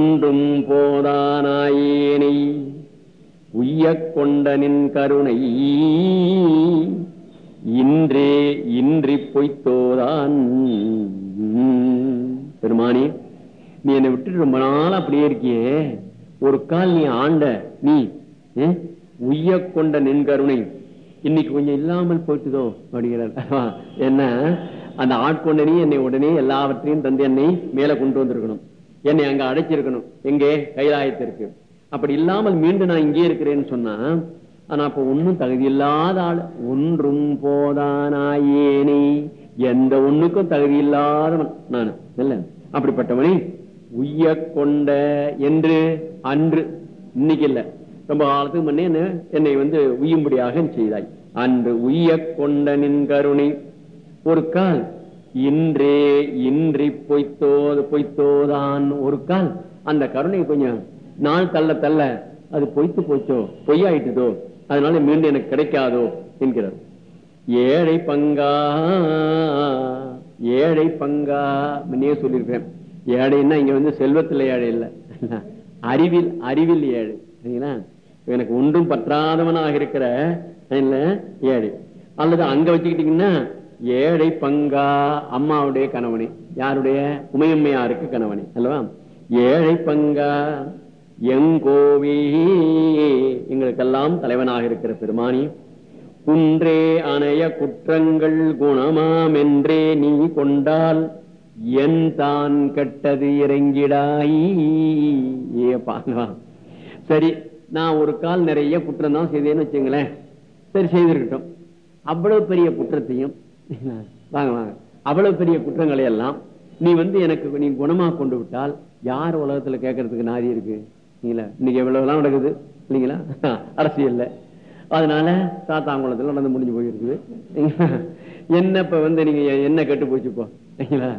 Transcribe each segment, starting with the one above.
ஒன்றும் போதானாயேனை உய்யக் கொண்ட நின் கருணை. இன்றே இன்றி பொய்த்தோதான். பெருமானி நீ என்னை விட்டுட்டு ரொம்ப நாள் அப்படியே இருக்கியே. ஒரு கால் நீ ஆண்ட நீ உய்ய கொண்ட நின் கருணை. இன்னைக்கு கொஞ்சம் இல்லாமல் போயிட்டுதோ அப்படிங்கிறார். என்ன? அந்த ஆட்கொண்ட நீ என்னை உடனே எல்லாவற்றையும் தந்து என்னை மேல கொண்டு வந்திருக்கணும். என்னை அங்க அடைச்சிருக்கணும். எங்கே? கைலாயத்திற்கு. அப்படி இல்லாமல் மீண்டும் நான் இங்கே இருக்கிறேன்னு சொன்னா ஆனா அப்ப ஒண்ணும் தகுதி இல்லாத ஆள். ஒன்றும் போதானாயேனே எந்த ஒண்ணுக்கும் தகுதி இல்லாதவன் நான். இல்ல? அப்படிப்பட்டவனை. உய்ய கொண்ட என்று அன்று. இன்னைக்கு இல்ல. ரொம்ப காலத்துக்கு முன்னே என்னை? வந்து உய்யும்படியாக செய்தாய். அன்று உய்ய கொண்ட நின் கருணை. ஒரு கால். இன்றே இன்றி பொய்த்தோது பொய்த்தோதான் ஒரு கால். அந்த கருணை கொஞ்சம் நாள் தள்ள தள்ள அது பொய்த்து போச்சோ பொய்யாயிட்டுதோ அதனால மீண்டும் எனக்கு கிடைக்காதோ என்கிறார். ஏழை பங்கா ஏழை பங்கா முன்னே சொல்லியிருக்கிறேன். ஏழைன்னா இங்க வந்து செல்வத்துல ஏழை இல்ல. அறிவில் அறிவில் ஏழை. சரிங்களா? எனக்கு ஒன்றும் பற்றாதவனாக இருக்கிற இல்ல ஏழை. அல்லது அங்க வச்சுக்கிட்டீங்கன்னா ஏழை பங்கா அம்மாவுடைய கணவனே. யாருடைய? உமையம்மையாருக்கு கணவனே. அல்லவா? ஏழை பங்கா எங்கோவி எங்களுக்கெல்லாம் தலைவனாக இருக்கிற பெருமானி குன்றே அணைய குற்றங்கள் குணமாம் என்றே நீ கொண்டால் என் தான் கெட்டது இறங்கிடாய். ஏ சரி நான் ஒரு கால் நிறைய குற்றம் தான் செய்தேன்னு வச்சுங்களேன். சரி செய்திருக்கட்டும். அவ்வளவு பெரிய குற்றத்தையும் வாங்க வாங்க. அவ்வளவு பெரிய குற்றங்களை எல்லாம் நீ வந்து எனக்கு நீ குணமா கொண்டு விட்டால் யார் உலகத்துல கேட்கறதுக்கு நாதி இருக்கு? இல்லைங்களா இன்னைக்கு எவ்வளவுலாம் நடக்குது? இல்லைங்களா? அரசியல்ல. அதனால சாத்தாங்குளத்துல நடந்து முடிஞ்சு போயிருக்குது. என்ன இப்ப வந்து நீங்க என்ன கெட்டு போச்சுப்போ சரிங்களா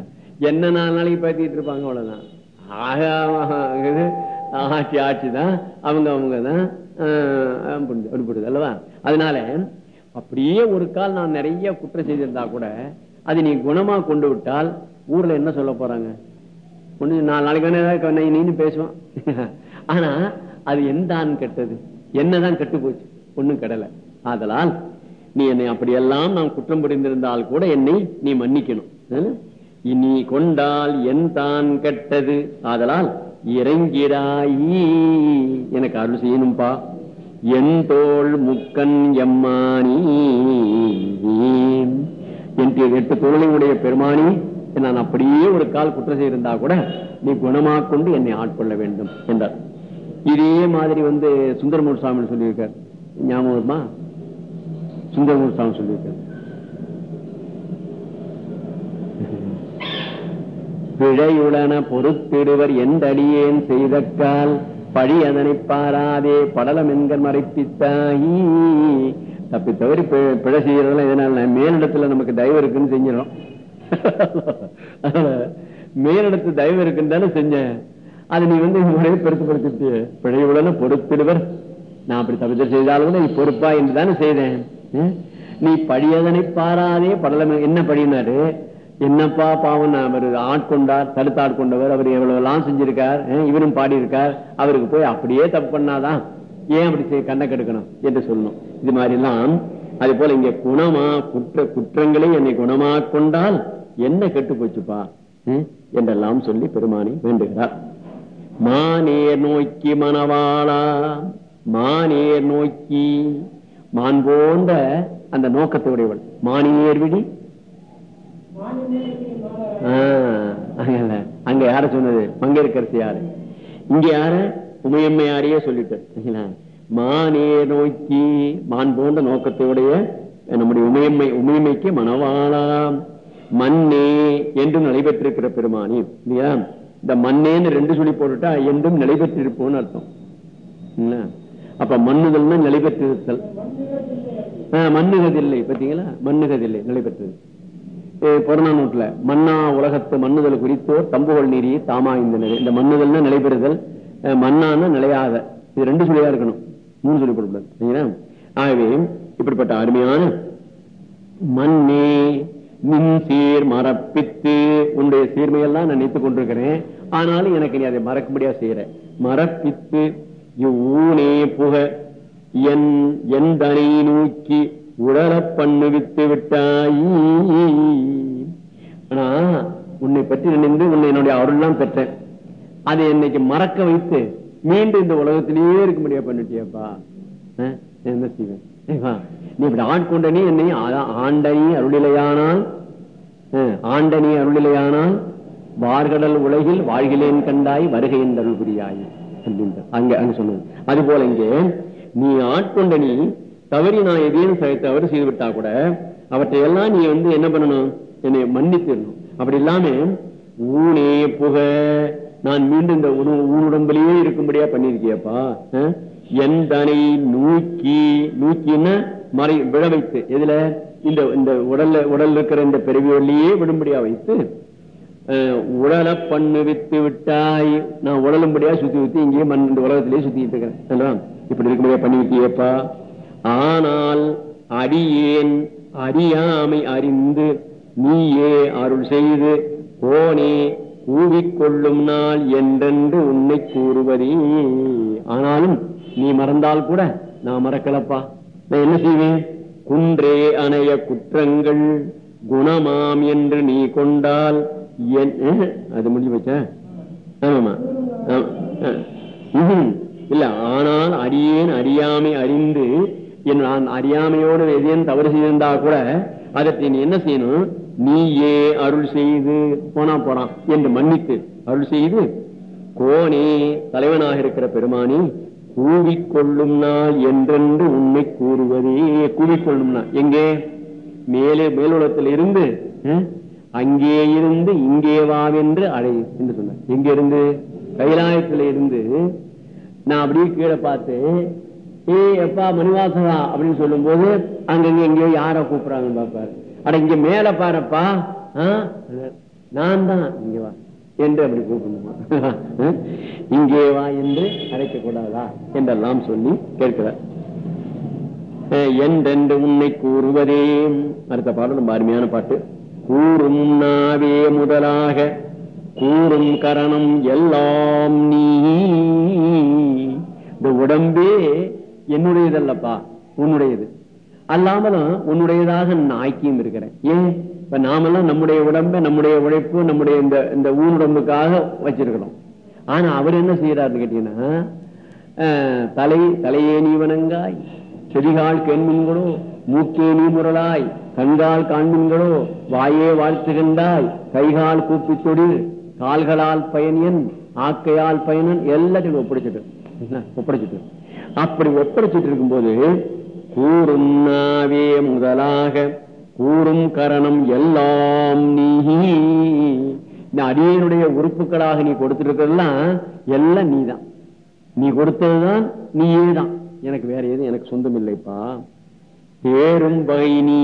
என்ன நாலு நாளைக்கு பேத்திட்டு இருப்பாங்க அவ்வளவுதான். ஆக ஆட்சி ஆட்சி தான் அவங்க அவங்க தான் அப்படிப்படுது அல்லவா? அதனால அப்படியே ஒரு கால் நான் நிறைய குற்றம் செய்திருந்தா கூட அது நீ குணமா கொண்டு விட்டால் ஊர்ல என்ன சொல்ல போறாங்க? ஒண்ணு நாலு நாளைக்கு வேணா நீன்னு பேசுவான். ஆனா அது எந்தான் கெட்டது. என்னதான் கெட்டு போச்சு. ஒண்ணும் கெடல. ஆதலால் நீ என்னை அப்படியெல்லாம் நான் குற்றம் புரிந்திருந்தால் கூட என்னை நீ மன்னிக்கணும். இனி கொண்டால் என் தான் கெட்டது. ஆதலால் இறங்கிடாயி. எனக்கு அருள் செய்யணும்பா. என் தோள் முக்கன் எம்மானி. என் எட்டு தோழையுடைய பெருமானி நான் அப்படியே ஒரு கால் குற்றம் செய்திருந்தா கூட நீ குணமாக கொண்டு என்னை ஆட்கொள்ள வேண்டும் என்றார். இதே மாதிரி வந்து சுந்தரமூர் சாமி சொல்லியிருக்கார். ஞாபகம் சுந்தரமூர் சாமி சொல்லியிருக்கார். பிழையுடன பொறுத்திடுவர் எந்தடியேன் செய்தக்கால் பழி அதனை பாராதே படலம் என்கர் மறைப்பித்தாயி தப்பி தவறி பி- பிழை செய்யறதெல்லாம் இதனால மேலிடத்துல நமக்கு தயவு இருக்குன்னு செஞ்சிடும் மேலிடத்து தயவு இருக்குன்னு தானே செஞ்சேன். அது நீ வந்து முறையை பெருத்துப்படுத்திட்டு பிழையுடன பொறுத்திடுவர். நான் அப்படி தவிர செய்தாலும் கூட நீ பொறுப்பா என்று தானே செய்தேன். நீ படியதனை பாராதே படலம் என்ன படினாரு என்னப்பா பாவம்? அவர் ஆட்கொண்டார் தடுத்து ஆட்கொண்டவர் அவர் எவ்வளவு எல்லாம் செஞ்சிருக்கார் இவரும் பாடியிருக்கார் அவருக்கு போய் அப்படியே தப்பு பண்ணாதான் ஏன் அப்படி செய்ய கண்ணை கெடுக்கணும் என்று சொல்லணும். இது மாதிரி எல்லாம் அது போல இங்க குணமா குற்ற குற்றங்களை என்னை குணமா கொண்டால் என்ன கெட்டு போச்சுப்பா? என்றெல்லாம் சொல்லி பெருமானி வேண்டுகிறார். மானேர் நோக்கி மணவாளா மானேர் நோக்கி மான் போன்ற அந்த நோக்கத்தை உடையவள். மானியர் விடி அங்க யார சொன்னது? மங்கையர்கரசி யாரு? இங்க யார? உமையம்மையாரையே சொல்லிட்டு. மானே நோக்கி மான் போன்ற நோக்கத்தோடைய நம்முடைய உமையம்மை உமையம்மைக்கு மனவாளாம் மண்ணே என்றும் நடைபெற்றிருக்கிற பெருமானி இல்லையா? இந்த மண்ணேன்னு ரெண்டு சொல்லி போட்டுட்டா என்றும் நிலைபெற்றிருப்போம்னு அர்த்தம். அப்ப மண்ணுதல்னா நிலைபெற்றிருத்தல் ஆஹ், மண்ணுகதில்லை பாத்தீங்களா மண்ணுகதில்லை நிலைபெற்றது புறநானூற்றுல மன்னா உலகத்து மண்ணுதல் குறித்தோர் தம்புகோள் நீரி தாமா இந்த நிலை இந்த மண்ணுதல்னா நிலைபெறுதல் மண்ணான நிலையாத. இது ரெண்டு சொல்லியா இருக்கணும். மூணு சொல்லி போடக்கூடாது ஆகவே இப்படிப்பட்ட அருமையான மண்ணே மின் சீர் மரப்பித்து உன்னுடைய சீர்மையெல்லாம் நான் நினைத்துக் கொண்டிருக்கிறேன். ஆனாலும் எனக்கு நீ அதை மறக்கும்படியா செய்யற. மரப்பித்து இவ்வூனே புக என் என் தனை நோக்கி உடலப் பண்ணுவித்து விட்டாய் ஆனா உன்னை பற்றி நினைந்து உன்னை என்னுடைய அருள்லாம் பெற்றேன். அதை என்னைக்கு மறக்க வைத்து மீண்டும் இந்த உலகத்திலேயே இருக்க முடியாது பண்ணிட்டியப்பா. அஹ், என்ன செய்வேன்? நீ இப்படி ஆட்கொண்டனி என்னை ஆ- ஆண்டனி அருளிலையானால் ஆண்டனி அருளிலையானால் வார்கடல் உலகில் வாழ்கிலேன் கண்டாய் வருகையின் அருள் புரியாய். அப்படின்ற அங்க அங்க சொன்னது. அது போல இங்கே நீ ஆட்கொண்ட நீ தவறி நான் எதையும் தவறு செய்து விட்டா கூட அவற்றை எல்லாம் நீ வந்து என்ன பண்ணணும்? என்னை மன்னித்திடணும். அப்படி இல்லாம ஊனே புக. நான் மீண்டும் இந்த உணவு ஊனுடம்பிலேயே இருக்கும்படியா பண்ணிருக்கியப்பா அஹ்? என் தனை நூக்கி நூக்கின்னு மறை விழ வைத்து. எதுல? இந்த இந்த உடல்ல உடல்ல இருக்கிற இந்த பிறவியோடையே விடும்படியா வைத்து. உடலை பண்ணு வித்து விட்டாய். நான் உடலும்படியா சுத்தி வித்து இங்கேயே மண் இந்த உலகத்திலேயே சுத்திட்டு இருக்கிறேன். இப்படி இருக்கும்படியா பண்ணி வித்தியப்பா ஆனால் அடியேன் அறியாமை அறிந்து நீயே அருள் செய்து போனே கூவிக்கொள்ளும் நாள் என்றென்று உன்னை கூறுவதே. ஆனாலும் நீ மறந்தால் கூட நான் மறக்கலப்பா. நான் என்ன செய்வேன்? குன்றே அணைய குற்றங்கள் குணமாம் என்று நீ கொண்டால் என் அது முடிஞ்சு வச்ச ஆமாமா இல்ல ஆனால் அறியேன் அறியாமை அறிந்து நான் அறியாமையோடு எதையும் தவறு செய்திருந்தா கூட அதற்கு நீ என்ன செய்யணும்? நீயே அருள் செய்து போனா போறான் என்று மன்னித்து அருள் செய்து கோனே தலைவனாக இருக்கிற பெருமானி கூவிக்கொள்ளும் நாள் என்றென்று உண்மை கூறுவதே கூவிக்கொள்ளும் நாள். எங்கே? மேலே மேலுலகத்தில் இருந்து அங்கே இருந்து இங்கே வாவென்று அழை என்று சொன்னார். எங்க இருந்து? கைலாயத்துல இருந்து. நான் அப்படியே கீழே பார்த்து ஏய் எப்பா மணிவாசகா அப்படின்னு சொல்லும் போது அங்கங்க எங்கேயோ யார கூப்பிடுறாங்கன்னு பாப்பாரு அட இங்க மேல பாருப்பா. நான் தான். இங்க வா. என்று அப்படி கூப்பிடணுமா? இங்கே வா என்று அழைக்க கூடாதா என்றெல்லாம் சொல்லி கேட்கிறார். என்றென்று உன்னை கூறுவதே. அடுத்த பாடல் ரொம்ப அருமையான பாட்டு. கூறும் நாவே முதலாக கூறும் கரணம் எல்லாம் நீ. இந்த உடம்பே என்னுடையதல்லப்பா உன்னுடையது. அல்லாமலும் உன்னுடையதாக நாய்க்கியும் இருக்கிறேன். ஏன்? இப்ப நாமெல்லாம் நம்முடைய உடம்பை நம்முடைய உழைப்பு நம்முடைய இந்த இந்த ஊனுடம்புக்காக வச்சிருக்கிறோம். ஆனா அவர் என்ன செய்யறாருன்னு கேட்டீங்கன்னா தலை தலையே நீ வணங்காய் செடிகால் கேண்மின்களோ மூக்கே நீ முரளாய் கண்கால் காண்மின்களோ வாயே வாழ்த்துகின்றாய் கைகால் கூப்பி தொழில் கால்களால் பயனியன் ஆக்கையால் பயனன் எல்லாத்தையும் ஒப்படைச்சிட்டு. என்ன? ஒப்படைச்சிட்டு. அப்படி ஒப்படைச்சிட்டு இருக்கும்போது கூறும் நாவே முதலாக கூறும் கரணம் எல்லாம் நீ. இந்த அடியனுடைய உறுப்புகளாக நீ கொடுத்துருக்கெல்லாம் எல்லாம் நீ தான் நீ கொடுத்ததுதான் நீயே தான் எனக்கு வேற எதுவும் எனக்கு சொந்தம் இல்லைப்பா பேரும் வகை நீ.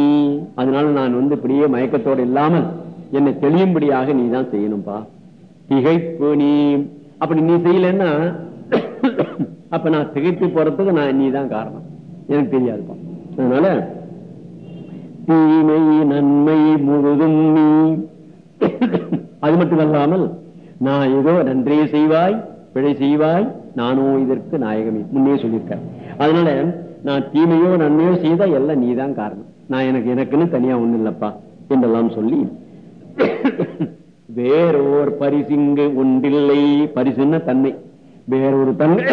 அதனால நான் வந்து இப்படியே மயக்கத்தோடு இல்லாமல் என்னை தெளியும்படியாக நீ தான் செய்யணும்பா. திகைப்பு நீ. அப்படி நீ செய்யலன்னா அப்ப நான் திகைத்து போறதுக்கு நான் நீ தான் காரணம். எனக்கு தெரியாதுப்பா. அதனால தீமை நன்மை முழுதும் நீ. அது மட்டுமல்லாமல் நான் ஏதோ நன்றே செய்வாய் பிழை செய்வாய் நானோ இதற்கு நாயகமே. முன்னே சொல்லியிருக்கேன். அதனால நான் தீமையோ நன்மையோ செய்தா எல்லாம் நீதான் காரணம். நான் எனக்கு எனக்குன்னு தனியா ஒண்ணு இல்லப்பா என்றெல்லாம் சொல்லி வேறோர் பரிசிங்கு ஒன்றில்லை பரிசுன்ன தன்மை. வேறொரு தன்மை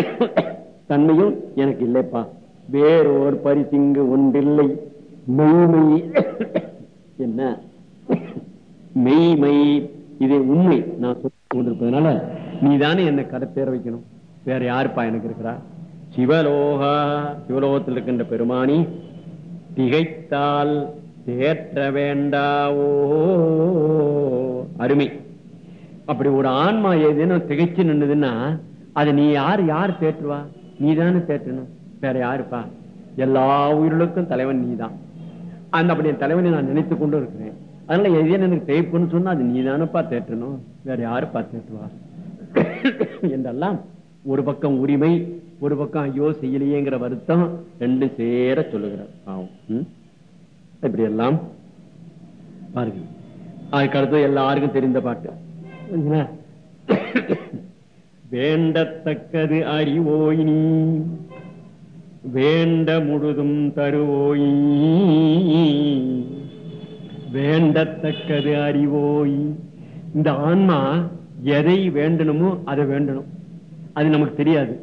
தன்மையும் எனக்கு இல்லைப்பா. வேறோர் பரிசிங்கு ஒன்றில்லை மெய்மை. என்ன? மெய்மை. இது உண்மை. நான் சொல்லிக் கொண்டிருப்பதனால நீதானே என்னை கடத்தேற வைக்கணும். வேற யாருப்பா எனக்கு இருக்கிறா? சிவலோகா சிவலோகத்தில் இருக்கின்ற பெருமானி திகைத்தால் தேற்ற வேண்டாவோ? அருமை. அப்படி ஒரு ஆன்மா ஏதேனும் திகைச்சு நின்னுதுன்னா அதை நீ யார் யார் தேற்றுவா? நீ தானே தேற்றணும் வேற யாருப்பா? எல்லா உயிர்களுக்கும் தலைவன் நீதான். அந்த அப்படி என் தலைவனை நான் நினைத்துக் கொண்டு இருக்கிறேன். அதனால எதையும் எனக்கு தேய்ப்புன்னு சொன்னா அது நீ தானப்பா தேற்றணும் வேற யாருப்பா தேற்றுவா என்றெல்லாம் ஒரு பக்கம் உரிமை ஒரு பக்கம் ஐயோ செய்யலையேங்கிற வருத்தம் ரெண்டும் சேர சொல்லுகிறார். ஆகும் இப்படி எல்லாம் பாருங்க. அதுக்கடுத்து எல்லாருக்கும் தெரிந்த பாட்டு. வேண்டத்தக்கது அறிவோய் நீ. வேண்ட முழுதும் தருவோய் வேண்டத்தக்கது அறிவோய். இந்த ஆன்மா எதை வேண்டணுமோ அதை வேண்டணும். அது நமக்கு தெரியாது.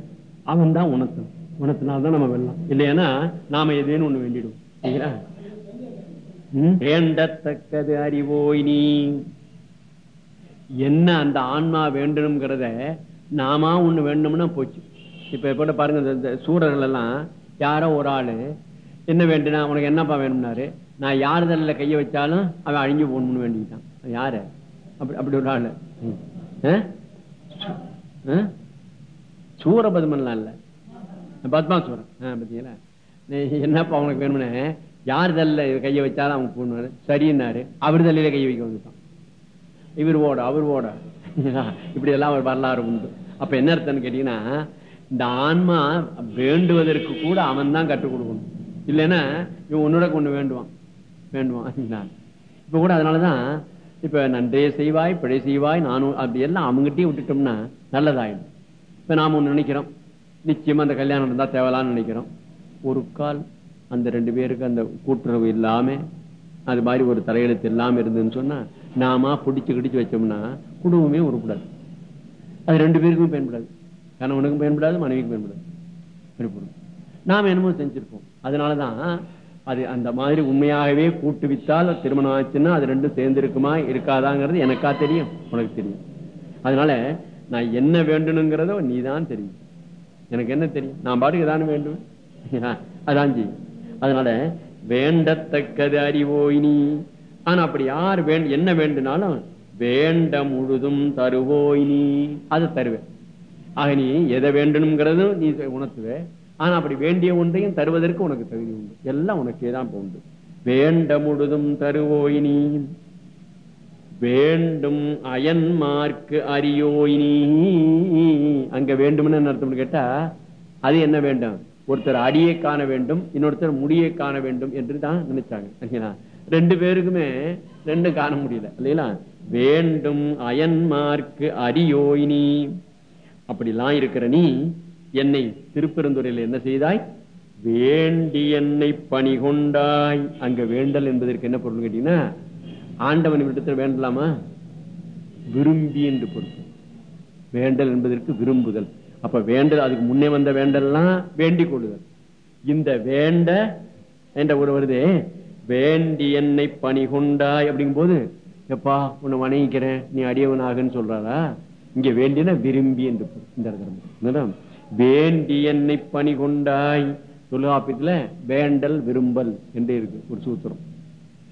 அவன் தான் உணர்த்தணும். உணர்த்தினால்தான் நம்ம வெல்லாம் இல்லையானா நாம எதேன்னு ஒண்ணு வேண்டிடும் சரிங்களா? வேண்டத்தக்கது அறிவோய் நீ. என்ன அந்த ஆன்மா வேண்டணுங்கிறத நாமா ஒண்ணு வேண்டும்னா போச்சு. இப்ப கூட பாருங்க இந்த- சூரர்கள் எல்லாம் யாரோ ஒரு ஆளு என்ன வேண்டுனா உனக்கு என்னப்பா வேணும்னாரு? நான் யார் தலையில கைய வச்சாலும் அவன் அழிஞ்சு போகணும்னு வேண்டிக்கிட்டான். யாரு? அப்படி அப்படி ஒரு ஆளு. ம். ஆ? ஆ? சூரபதுமன்லாம் இல்ல. பத்மாசூரன் ஆ, பாத்தீங்களா? நீ என்னப்பா உனக்கு வேணும்னு? யார் தலையில கைய வச்சாலும் அவங்க போனாரு சரின்னாரு. அவர் தலையில கைய வைக்க வந்துட்டான். இவர் ஓட அவர் ஓட. இப்படி எல்லாம் ஒரு வரலாறு உண்டு. அப்ப என்ன அர்த்தம்னு கேட்டீங்கன்னா இந்த ஆன்மா வேண்டுவதற்கு கூட அவன் தான் கற்றுக் கொடுக்கணும். இல்லைன்னா இவன் உன்னோட கொண்டு வேண்டுவான். வேண்டுவான் இப்ப கூட அதனாலதான் இப்ப நன்றே செய்வாய் பிழை செய்வாய் நானும் அப்படி எல்லாம் அவங்ககிட்டயும் விட்டுட்டோம்னா நல்லதாயிடும். இப்ப நாம ஒண்ணு நினைக்கிறோம். நிச்சயமா அந்த கல்யாணம் இருந்தா தேவலான்னு நினைக்கிறோம். ஒரு கால் அந்த ரெண்டு பேருக்கு அந்த கூட்டுறவு இல்லாம அது மாதிரி ஒரு தலையெழுத்து இல்லாம இருந்துன்னு சொன்னா நாம பிடிச்சு கிடிச்சு வச்சோம்னா குடும்பமே உருப்படாது. அது ரெண்டு பேருக்கும் பயன்படாது. கணவனுக்கும் பயன்படாது மனைவிக்கும் பயன்படாது. பயன்படும் நாம் என்னமோ செஞ்சிருப்போம். அதனாலதான் அது அந்த மாதிரி உண்மையாகவே கூட்டு வித்தால் திருமணம் ஆச்சுன்னா அது ரெண்டும் சேர்ந்து இருக்குமா இருக்காதாங்கிறது எனக்கா தெரியும். உனக்கு தெரியும். அதனால நான் என்ன வேண்டணுங்கிறதோ நீதான் தெரியும். எனக்கு என்ன தெரியும்? நான் பாட்டுக்கு தானே வேண்டும்? அதான் ஜி அதனால வேண்டத்தக்கது அறிவோய் நீ ஆனா அப்படி யார் வேண்டும் என்ன வேண்டுனாலும் வேண்ட முழுதும் தருவோய் நீ. அது தருவேன் ஆக நீ எதை வேண்டணுங்கிறதும் நீ உணர்த்துவே. ஆனா அப்படி வேண்டிய ஒன்றையும் தருவதற்கு உனக்கு தகுதி உண்டு. எல்லாம் உனக்கே தான் உண்டு. வேண்ட முழுதும் தருவோய் நீ. வேண்டும் அயன்மார்க்கு அறியோய் நீ. அங்க வேண்டும்னு என்ன அர்த்தம்னு கேட்டா அது என்ன வேண்டும்? ஒருத்தர் அடியை காண வேண்டும் இன்னொருத்தர் முடியை காண வேண்டும் என்று தான் நினைச்சாங்க. ரெண்டு பேருக்குமே ரெண்டும் காண முடியல. இல்லைங்களா? வேண்டும் அயன்மார்க்கு அரியோய் நீ. அப்படிலாம் இருக்கிற நீ என்னை திருப்பெருந்துறையில் என்ன செய்தாய்? வேண்டி என்னை பணி கொண்டாய். அங்க வேண்டல் என்பதற்கு என்ன பொருள் கேட்டீங்கன்னா ஆண்டவன் விடத்தில் வேண்டலாமா? விரும்பி என்று பொருள். வேண்டல் என்பதற்கு விரும்புதல். அப்ப வேண்டல் அதுக்கு முன்னே வந்த வேண்டல்லாம் வேண்டிக் கொள்ளுதல். இந்த வேண்ட என்ற ஒரு வருதே வேண்டி என்னை பணி கொண்டாய் அப்படிங்கும் போது எப்பா உன்னை வணங்கிக்கிறேன் நீ அடியவனாகன்னு சொல்றாரா இங்க வேண்டியன விரும்பி என்று இந்த இடத்துல வேண்டி என்னை பணி கொண்டாய். தொல்காப்பியத்துல வேண்டல் விரும்பல் என்று இருக்கு ஒரு சூத்திரம்.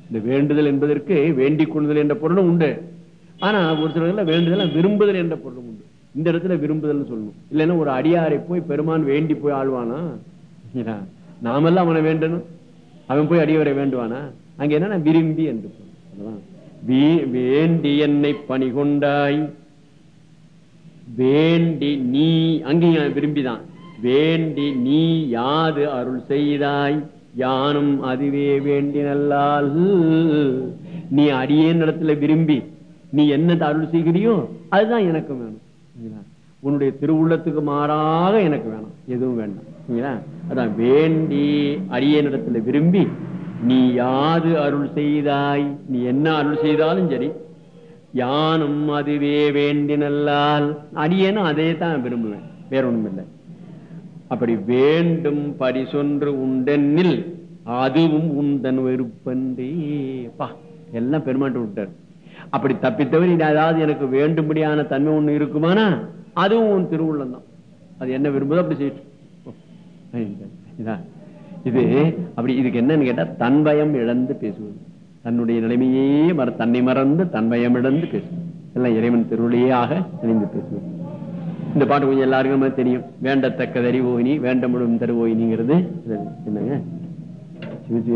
இந்த வேண்டுதல் என்பதற்கு வேண்டிக் கொள்ளுதல் என்ற பொருளும் உண்டு. ஆனா ஒரு சில இடத்துல வேண்டுதல் விரும்புதல் என்ற பொருளும் உண்டு. இந்த இடத்துல விரும்புதல் சொல்லணும். இல்லைன்னா ஒரு அடியாரை போய் பெருமான் வேண்டி போய் ஆழ்வானா? நாமெல்லாம் அவனை வேண்டணும். அவன் போய் அடியவரை வேண்டுவானா? அங்க என்னன்னா விரும்பி என்று பொருள். அதுதான். வே- வேண்டி என்னை பணி கொண்டாய் வேண்டி நீ அங்கேயும் விரும்பிதான். வேண்டி நீ யாது அருள் செய்தாய். யானும் அதுவே வேண்டி நல்லால் நீ அடியே இடத்துல விரும்பி நீ என்ன அருள் செய்கிறியோ அதுதான் எனக்கு வேணும். உன்னுடைய திருவுள்ளத்துக்கு மாறாக எனக்கு வேணும். எதுவும் வேண்டாம். அதான் வேண்டி அடியேன் இடத்துல விரும்பி நீ யாது அருள் செய்தாய்? நீ என்ன அருள் செய்தாலும் சரி யானும் அதுவே வேண்டினல்லால் அடியேனும் அதே தான் விரும்புவேன். வேற ஒண்ணும் இல்லை அப்படி வேண்டும் பரிசொன்று உண்டென்னில் அதுவும் உந்தன் வெறுப்பன்றே. பா எல்லாம் பெருமாட்டு விட்டார். அப்படி தப்பித்தவர் இனி அதாவது எனக்கு வேண்டும்படியான தன்மை ஒண்ணு இருக்குமானா? அதுவும் உன் திருவுள்ளம் தான் அது என்ன விரும்புதோ அப்படி செய்யும் இது அப்படி இதுக்கு என்னன்னு கேட்டா தன்பயம் இழந்து பேசுவது. தன்னுடைய நிலைமையே மற தன்னை மறந்து தன்பயம் இழந்து பேசுவது. எல்லாம் இறைவன் திருவிழையே இணைந்து பேசுவது. இந்த பாட்டு கொஞ்சம் எல்லாருக்கும் தெரியும். வேண்டத்தக்க தறிவோயினி வேண்டமிடும் தருவோயினிங்கிறது இது என்னங்க?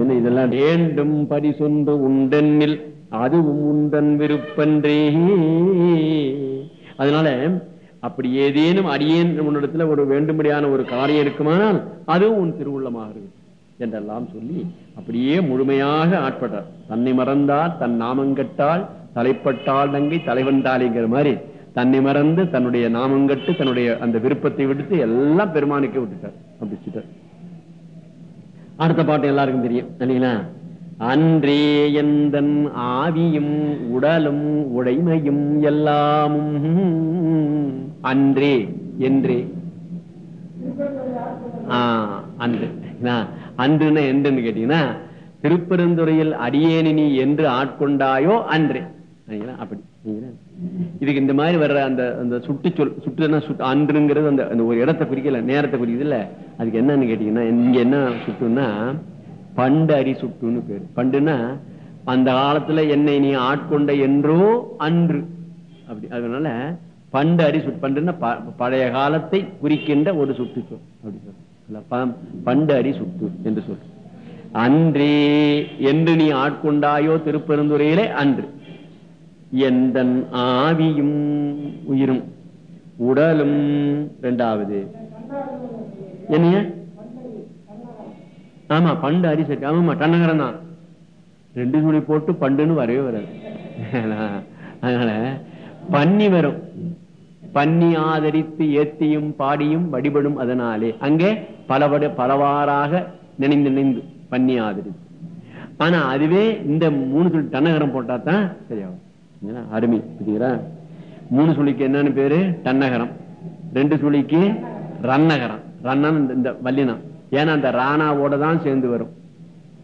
என்ன இதெல்லாம் வேண்டும் படி பரிசொன்று உண்டென்னில் அதுவும் உண்டன் விருப்பன்றே. அதனால அப்படி ஏதேனும் அடியேன் உன்னிடத்துல ஒரு வேண்டும்படியான ஒரு காரியம் இருக்குமானால் அதுவும் உன் திருவுள்ளமாக இருக்கு என்றெல்லாம் சொல்லி அப்படியே முழுமையாக ஆட்பட்டார். தன்னை மறந்தார் தன் நாமங்கட்டால் தலைப்பட்டால் நங்கை தலைவன் தாலிங்கிற மாதிரி தன்னை மறந்து தன்னுடைய நாமங்கட்டு தன்னுடைய அந்த விருப்பத்தை விடுத்து எல்லாம் பெருமானுக்கே விட்டுட்டார். அப்படி அடுத்த பாட்டு எல்லாருக்கும் தெரியும் இல்லைங்களா அன்றே எந்தன் ஆவியும் உடலும் உடைமையும் எல்லாமும் அன்றே என்றே. ஆஹ் அன்று அன்றுன்னா என்றுன்னு கேட்டீங்கன்னா திருப்பெருந்துறையில் அடியேனி நீ என்று ஆட்கொண்டாயோ அன்றே. அப்படி. இதுக்கு இந்த மாதிரி வர்ற அந்த அந்த சுட்டுச்சொல் சுட்டுன்னா சுட்டு அன்றுங்கிறது அந்த அந்த ஒரு இடத்தை குறிக்கல நேரத்தை குறிக்குது இல்ல. அதுக்கு என்னன்னு கேட்டீங்கன்னா இங்க என்ன சுட்டுன்னா பண்டு அரி சுட்டுன்னு பேரு. பண்டுன்னா அந்த காலத்துல என்னை நீ ஆட்கொண்ட என்றோ அன்று. அப்படி. அதனால பண்டு அரி சுட்டு பண்டுன்னா ப- பழைய காலத்தை குறிக்கின்ற ஒரு சுட்டுச்சொல் அப்படி சொல்றேன் பண்டு அரி சுட்டு என்று சொல். அன்றே என்று நீ ஆட்கொண்டாயோ திருப்பெருந்துறையிலே அன்று. எந்த ஆவியும் உயிரும் உடலும் இரண்டாவது என்னைய? ஆமா பண்டு அரிசட்டு ஆமாமா டன்னகரம் தான். ரெண்டு துணி போட்டு பண்டுன்னு வரவே வராது. அதனால பன்னி வரும். பன்னி ஆதரித்து ஏத்தியும் பாடியும் வழிபடும் அதனாலே அங்கே பலவடு பலவாறாக நினைந்து நினைந்து பன்னி ஆதரித்து. ஆனா அதுவே இந்த மூணு சொல்லி டன்னகரம் போட்டா தான் சரியாகும் அருமை. புரியுதா? மூணு சுழிக்கு என்னன்னு பேரு? டன்னகரம் ரெண்டு சுழிக்கு ரன்னகரம். ரன்னன் இந்த- இந்த வல்லினம் ஏன்னா அந்த ராணாவோட தான் சேர்ந்து வரும்.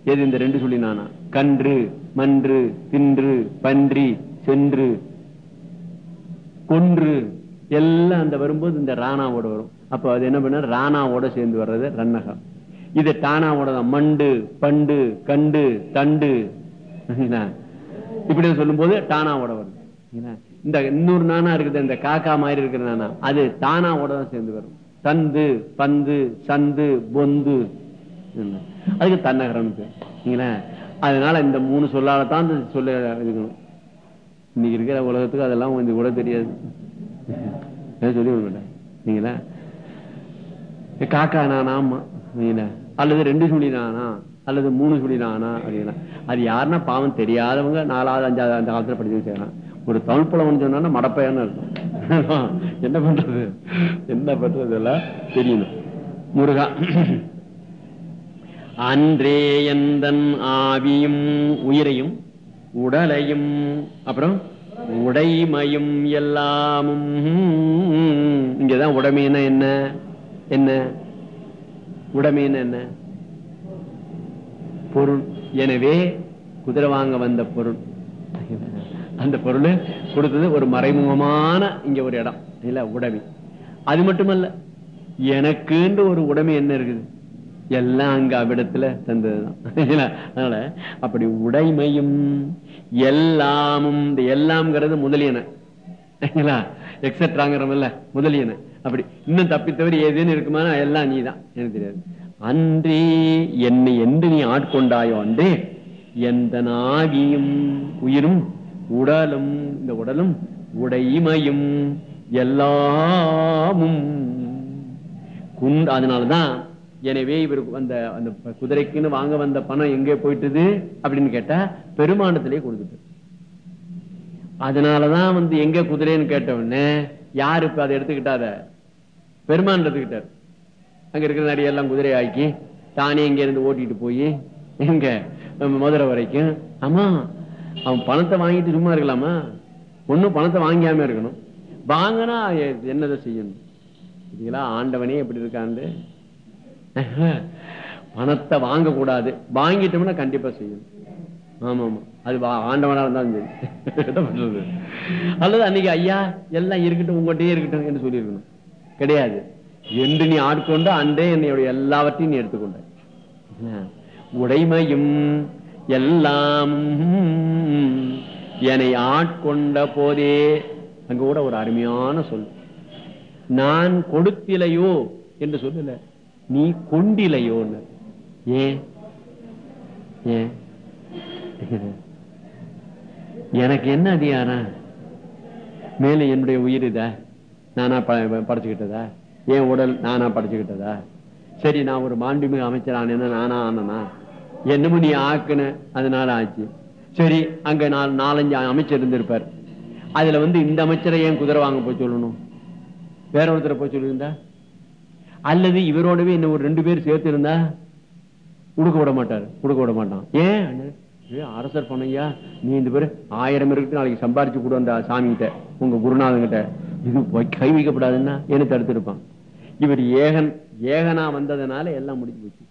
எது இந்த ரெண்டு சொல்லி நானா கன்று மன்று தின்று பன்றி சென்று கொன்று எல்லாம் அந்த வரும்போது இந்த ராணாவோட வரும். அப்ப அது என்ன பண்ண ராணாவோட சேர்ந்து வர்றது ரன்னகம். இது டானாவோட தான். மண்டு பண்டு கண்டு தண்டு. இப்படி சொல்லும் போது டானாவோட வரும். இந்த இன்னொரு நானா இருக்குது இந்த காக்கா மாதிரி இருக்கிற நானா அது தானாவோட தான் சேர்ந்து வரும். தந்து பந்து சந்து பொந்து. அதுக்கு தன்னகரம் அதனால இந்த மூணு சொல்லால தான் சொல்ல இருக்கணும் இன்னைக்கு இருக்கிற உலகத்துக்கு அதெல்லாம் கொஞ்சம் கூட தெரியாது. சொல்லி விட நீங்களா காக்கா நானா? ஆமா நீங்களா? அல்லது ரெண்டு சுழி நானா? அல்லது மூணு சுழி நானா? அப்படின்னா அது யாருன்னா பாவம் தெரியாதவங்க நாலாவது அஞ்சாவது அந்த காலத்துல படிச்சு வச்சுக்கலாம் ஒரு தமிழ் புலவன் சொன்னா மடப்பையான்னு இருக்கும் என்ன பண்றது? என்ன பண்றது எல்லாம் தெரியணும். முருகா. அன்றே எந்தன் ஆவியும் உயிரையும் உடலையும் அப்புறம் உடைமையும் எல்லாமும். இங்கதான் உடைமைன்னா என்ன? என்ன? உடைமைன்னா என்ன? பொருள். எனவே குதிரை வாங்க வந்த பொருள். அந்த பொருள் கொடுத்தது ஒரு மறைமுகமான இங்க ஒரு இடம். இல்ல உடைமை. அது மட்டுமல்ல எனக்குன்ற ஒரு உடைமை என்ன இருக்குது? எல்லாம் அங்க அவ்விடத்துல தந்ததுதான். அதனால அப்படி உடைமையும் எல்லாமும் இந்த எல்லாம்ங்கிறது முதலியன. எக்ஸட்ராங்கிறமல்ல முதலியன. அப்படி. இன்னும் தப்பித்தவர் ஏதேன்னு இருக்குமானா எல்லாம் நீதான். எனக்கு தெரியாது. அன்றே என்னை என்று நீ ஆட்கொண்டாயோ அன்றே எந்த நாகியும் உயிரும் உடலும் இந்த உடலும் உடைமையும் எல்லாமும். குண்டு அதனாலதான் எனவே இவருக்கு அந்த அந்த குதிரைக்குன்னு வாங்க வந்த பணம் எங்கே போயிட்டுது அப்படின்னு கேட்டா பெருமானத்திலே கொடுத்துட்டு. அதனாலதான் வந்து எங்க குதிரைன்னு கேட்ட உடனே யாரு இப்ப அதை எடுத்துக்கிட்டாத? பெருமான் எடுத்துக்கிட்டார். அங்க இருக்கிற நிறைய எல்லாம் குதிரை ஆக்கி தானே இங்க இருந்து ஓட்டிட்டு போய் எங்க? நம்ம மதுரை வரைக்கும். ஆமா அவன் பணத்தை வாங்கிட்டு சும்மா இருக்கலாமா? ஒண்ணும் பணத்தை வாங்கியாம இருக்கணும். வாங்கினா என்னதை செய்யணும்? இதுங்களா ஆண்டவனே எப்படி இருக்காண்டு பணத்தை வாங்க கூடாது வாங்கிட்டோம்னா கண்டிப்பா செய்யணும். ஆமா ஆமா அது ஆண்டவனா இருந்தாலும் சரி. அல்லது அன்னைக்கு ஐயா எல்லாம் இருக்கட்டும் உங்கள்கிட்டயே இருக்கட்டும் என்று சொல்லியிருக்கணும். கிடையாது. என்று நீ ஆட்கொண்டு அன்றே என்னுடைய எல்லாவற்றையும் நீ எடுத்துக்கொண்ட? உடைமையும் எல்லாம் என்னை ஆட்கொண்ட போதே. அங்க கூட ஒரு அருமையான சொல். நான் கொடுத்திலையோ என்று சொல்லல. நீ கொண்டிலையோன்னு. ஏன் ஏன் எனக்கு என்ன அதிகாரம்? மேல என்னுடைய உயிர் இதா? நானா படைச்சுக்கிட்டதா? என் உடல் நானா படைச்சுக்கிட்டதா? சரி நான் ஒரு மாண்புமிகு அமைச்சர் ஆனேன்னா நானா ஆனனா? என்னமோ நீ ஆக்குன அதனால ஆச்சு. சரி அங்க நாலு நாலஞ்சு அமைச்சர் இருந்திருப்பார். அதுல வந்து இந்த அமைச்சரை ஏன் குதிரை வாங்க போய் சொல்லணும்? வேற ஒருத்தரை போய் சொல்லியிருந்தா? அல்லது இவரோடவே இன்னும் ஒரு ரெண்டு பேர் சேர்த்து இருந்தா கொடுக்க விட மாட்டாரு கொடுக்க விட மாட்டான். ஏன்? அரசர் பண்ணையா? நீ இந்த பேரு ஆயிரம் இருக்கு நாளைக்கு சம்பாரிச்சு கூட அந்த சாமி கிட்ட உங்க குருநாதன் கிட்ட இது கை வைக்கப்படாதுன்னா என்ன தடுத்திருப்பான்? இவர் ஏகன் ஏகனா வந்ததுனால எல்லாம் முடிஞ்சு போச்சு.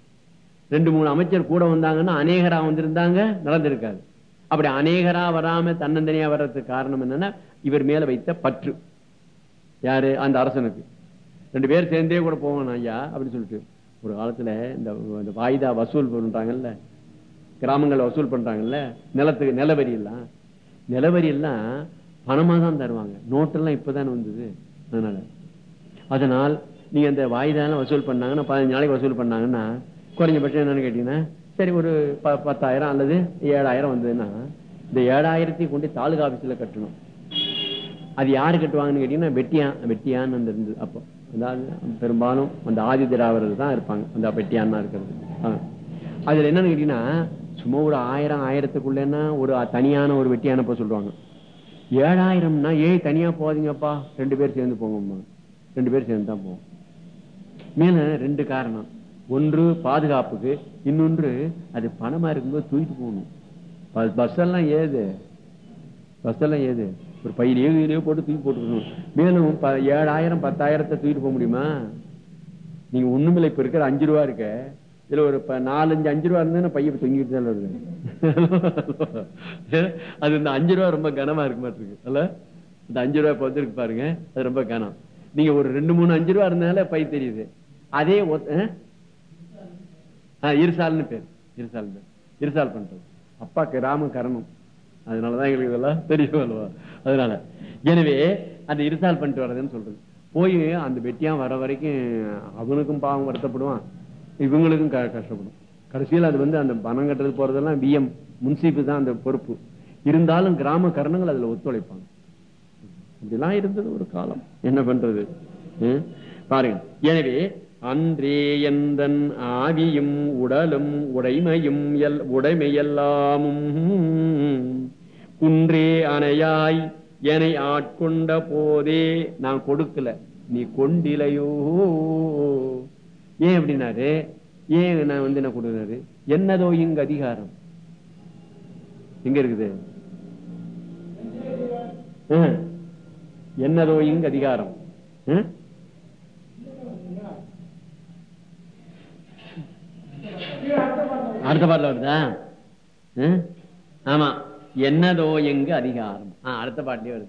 ரெண்டு மூணு அமைச்சர் கூட வந்தாங்கன்னா அநேகரா வந்திருந்தாங்க நடந்திருக்காது. அப்படி அநேகரா வராம தன்னந்தனியா வர்றதுக்கு காரணம் என்னன்னா இவர் மேல வைத்த பற்று. யாரு? அந்த அரசனுக்கு. ரெண்டு பேரும் சேர்ந்தே கூட போவேன் ஐயா அப்படின்னு சொல்லிட்டு. ஒரு காலத்துல இந்த வாய்தா வசூல் பண்றாங்கல்ல கிராமங்கள்ல வசூல் பண்றாங்கல்ல நிலத்துக்கு நிலவரி எல்லாம். நிலவரி எல்லாம் பணமா தான் தருவாங்க. நோட்டெல்லாம் இப்பதானே வந்தது. அதனால. அதனால் நீங்க அந்த வாய்தாலாம் வசூல் பண்ணாங்கன்னா பதினஞ்சு நாளைக்கு வசூல் பண்ணாங்கன்னா குறைஞ்சபட்சம் என்னன்னு கேட்டீங்கன்னா சரி ஒரு ப- பத்தாயிரம் அல்லது ஏழாயிரம் வந்ததுன்னா இந்த ஏழாயிரத்தையும் கொண்டு தாலுகா ஆபீஸ்ல கட்டணும். அது யாரு கட்டுவாங்கன்னு கேட்டீங்கன்னா வெட்டியான் வெட்டியான்னு இருந்தது அப்போ. பெரும்பாலும் அந்த ஆதி திராவிடர் தான் இருப்பாங்க. அந்த வெட்டியான்னா இருக்கிறது. அதுல என்னன்னு கேட்டீங்கன்னா சும்மா ஒரு ஆயிரம் ஆயிரத்துக்குள்ளன்னா ஒரு தனியான ஒரு வெட்டி சொல்லுவாங்க. ஏழாயிரம்னா ஏய் தனியா போகாதீங்கப்பா. ரெண்டு பேர் சேர்ந்து போங்கம்மா. ரெண்டு பேர் சேர்ந்து தான் போவோம். மேல ரெண்டு காரணம். ஒன்று பாதுகாப்புக்கு. இன்னொன்று அது பணமா இருக்கும்போது தூக்கிட்டு போகணும். பஸ் எல்லாம் ஏது? பஸ் எல்லாம் ஏது? ஒரு பையிலேயோ இதுலயோ போட்டு தூக்கி போட்டுக்கணும் மேலும் ப- ஏழாயிரம் பத்தாயிரத்தை தூக்கிட்டு போக முடியுமா? நீங்க ஒண்ணுமில்ல இப்ப இருக்கிற அஞ்சு ரூபா இருக்க. இதுல ஒரு நாலஞ்சு அஞ்சு ரூபா இருந்தா பைய தொங்கிட்டு தான் வருது அது இந்த அஞ்சு ரூபா ரொம்ப கனமா இருக்க மாட்டிருக்கு அல்ல? இந்த அஞ்சு ரூபா இப்ப வந்துருக்கு பாருங்க. அது ரொம்ப கனம். நீங்க ஒரு ரெண்டு மூணு அஞ்சு ரூபா இருந்தால பை தெரியுது. அதே இருசால்னு பேர். இருசால் பேர். இருசால் பண்றது. அப்பாக்கு ராம கரணம். அதனாலதான் எங்களுக்கு இதெல்லாம் தெரியும் அல்லவா? அதனால. எனவே அந்த இருசால் பண்ணிட்டு வர்றதுன்னு சொல்றது. போய் அந்த வெட்டியான் வர வரைக்கும் அவனுக்கும் பாவம் வருத்தப்படுவான். இவங்களுக்கும் க- கஷ்டப்படும். கடைசியில் அது வந்து அந்த பணம் கட்டுறது போறதெல்லாம் பிஎம் முன்சீப்பு தான் அந்த பொறுப்பு. இருந்தாலும் கிராம கரணங்கள் அதுல ஒத்துழைப்பாங்க. இதெல்லாம் இருந்தது ஒரு காலம். என்ன பண்றது? பாருங்க. எனவே அன்றே எந்தன் ஆவியும் உடலும் உடைமையும் எல் உடைமையெல்லாமும் குன்றே அணையாய் என்னை ஆட்கொண்ட போதே நான் கொடுக்கல. நீ கொண்டிலையோ. ஏன் அப்படின்னாரு? ஏன் நான் வந்து என்ன கொடுனாரு என்னதோ இங்க அதிகாரம். எங்க இருக்குது? என்னதோ இங்க அதிகாரம். அடுத்த பாட்டில் வருதா? ஆமா. என்னதோ எங்கு அதிகாரம். அடுத்த பாட்டிலே வருது.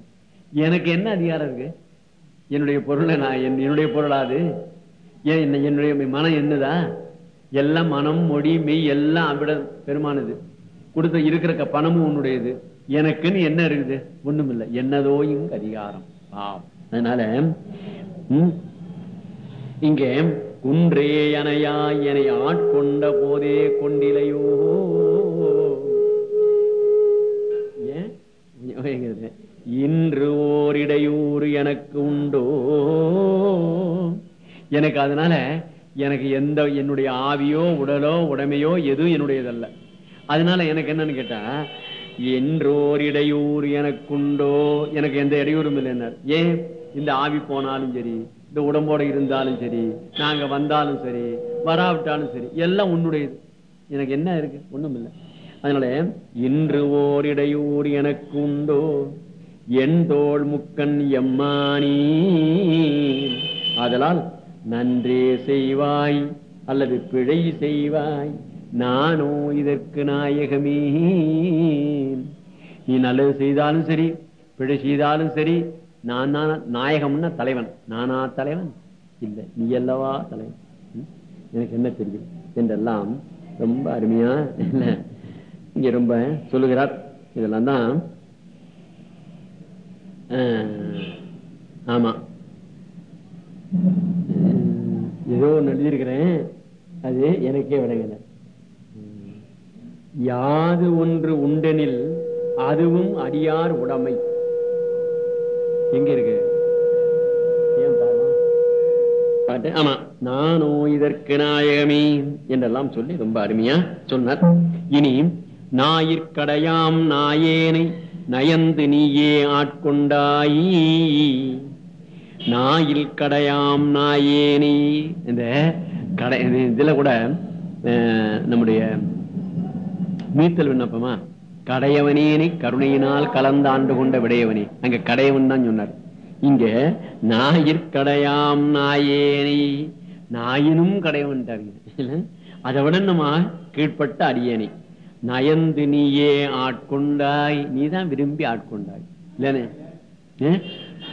எனக்கு என்ன அதிகாரம் இருக்கு? என்னுடைய பொருளை நான் என்னுடைய பொருளாது ஏன் என்னுடைய மனம் என்னதா? எல்லாம் மனம் மொழி மெய் எல்லாம் விட பெருமானது. கொடுத்த இருக்கிற க- பணமும் உன்னுடையது. எனக்குன்னு என்ன இருக்குது? ஒண்ணும் இல்லை என்னதோ இங்கு அதிகாரம். ஆம் அதனால ம், இங்கே குன்றே அணையாய் என்னை ஆட்கொண்ட போதே கொண்டிலையோ இன்று ஓர் இடையூறு எனக்கு உண்டோ? எனக்கு அதனால எனக்கு எந்த என்னுடைய ஆவியோ உடலோ உடமையோ எதுவும் என்னுடையதல்ல. அதனால எனக்கு என்னன்னு கேட்டா என்றோர் இடையூறு எனக்குண்டோ? எனக்கு எந்த இடையூறும் இல்லைன்னார். ஏன்? இந்த ஆவி போனாலும் சரி இந்த உடம்போட இருந்தாலும் சரி நாங்க வந்தாலும் சரி வராவிட்டாலும் சரி எல்லாம் உன்னுடையது. எனக்கு என்ன இருக்கு? ஒண்ணும் இல்லை அதனால இன்று ஓர் இடையூறு எனக்கு உண்டோ என் தோள் முக்கன் எம்மானி. ஆதலால் நன்றே செய்வாய் அல்லது பிழை செய்வாய் நானோ இதற்கு நாயகமே. நீ நல்லது செய்தாலும் சரி பிழை செய்தாலும் சரி நான் தான் நாயகம்னா தலைவன். நானா தலைவன்? இல்லை நீ அல்லவா தலைவன்? எனக்கு என்ன தெரியும்? என்றெல்லாம் ரொம்ப அருமையா இல்ல இங்க ரொம்ப சொல்லுகிறார். இதெல்லாம் தான் ஆமா. ஏதோ ஒன்று எழுதியிருக்கிறேன். அது எனக்கே விளங்கல. யாது ஒன்று உண்டெனில் அதுவும் அடியார் உடைமை. எங்க இருக்கு? பாட்டு, ஆமா. நானோ இதற்கு நாயகமே என்றெல்லாம் சொல்லி ரொம்ப அருமையா சொன்னார். இனி நாயிற்கடையாம் நாயேனை நயந்து நீயே ஆட்கொண்டாயி. நாயில் கடையாம் நாயேனி. இந்த கடை இதுல கூட நம்முடைய மீத்தல் விண்ணப்பமா? கடையவனேனி கருணையினால் கலந்து ஆண்டு கொண்ட விடையவனே. அங்க கடையவன் தான் சொன்னார். இங்க நாயிற்கடையாம் நாயேனி. நாயினும் கடையவன் அதை விட நம்ம கீழ்ப்பட்ட அடியேனை. நயந்து நீயே ஆட்கொண்டாய். நீதான் விரும்பி ஆட்கொண்டாய். இல்லனே?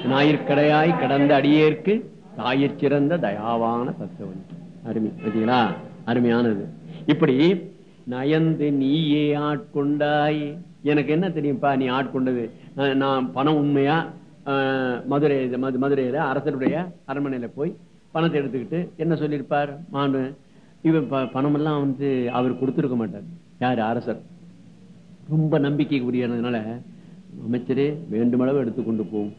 ஞாயிற்கடையாய் கடந்த அடியேற்கு தாயிற் சிறந்த தயாவான தத்துவன் அருமை. பார்த்தீங்களா? அருமையானது. இப்படி நயந்து நீயே ஆட்கொண்டாய். எனக்கு என்ன தெரியும்ப்பா நீ ஆட்கொண்டது? நான் பணம் உண்மையா? மதுரை மது- மதுரையில அரசருடைய அரண்மனையில போய் பணத்தை எடுத்துக்கிட்டு என்ன சொல்லியிருப்பார்? மாண்டு இவன் ப- பணமெல்லாம் வந்து அவர் கொடுத்துருக்க மாட்டார். யாரு அரசர்? ரொம்ப நம்பிக்கைக்கு உரியதுனால அமைச்சரே வேண்டுமளவு எடுத்துக்கொண்டு போவோம்.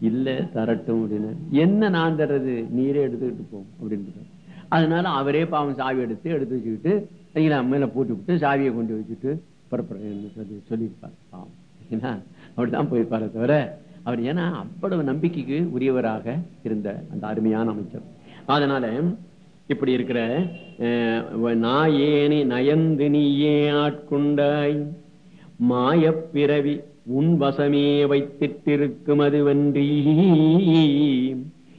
இல்லை தரட்டும் அப்படின்னு. என்ன நான் தர்றது? நீரே எடுத்துக்கிட்டு போவோம் அப்படின்னு அதனால அவரே பாவம் சாவி எடுத்து எடுத்து வச்சுக்கிட்டு சரிங்களா மேல போட்டு விட்டு சாவியை கொண்டு வச்சுட்டு புறப்படுறேன்னு சொல்லி சொல்லியிருப்பார். பாவம். சரிங்களா அப்படிதான் போயிருப்பாரே தவிர அவர் ஏன்னா அவ்வளவு நம்பிக்கைக்கு உரியவராக இருந்த அந்த அருமையான அமைச்சர். அதனால இப்படி இருக்கிற அஹ், நாயேனி நயந்து நீயே ஆட்கொண்டாய். மாயப் பிறவி உன் வசமே வைத்திட்டிருக்கும் அதுவன்றி.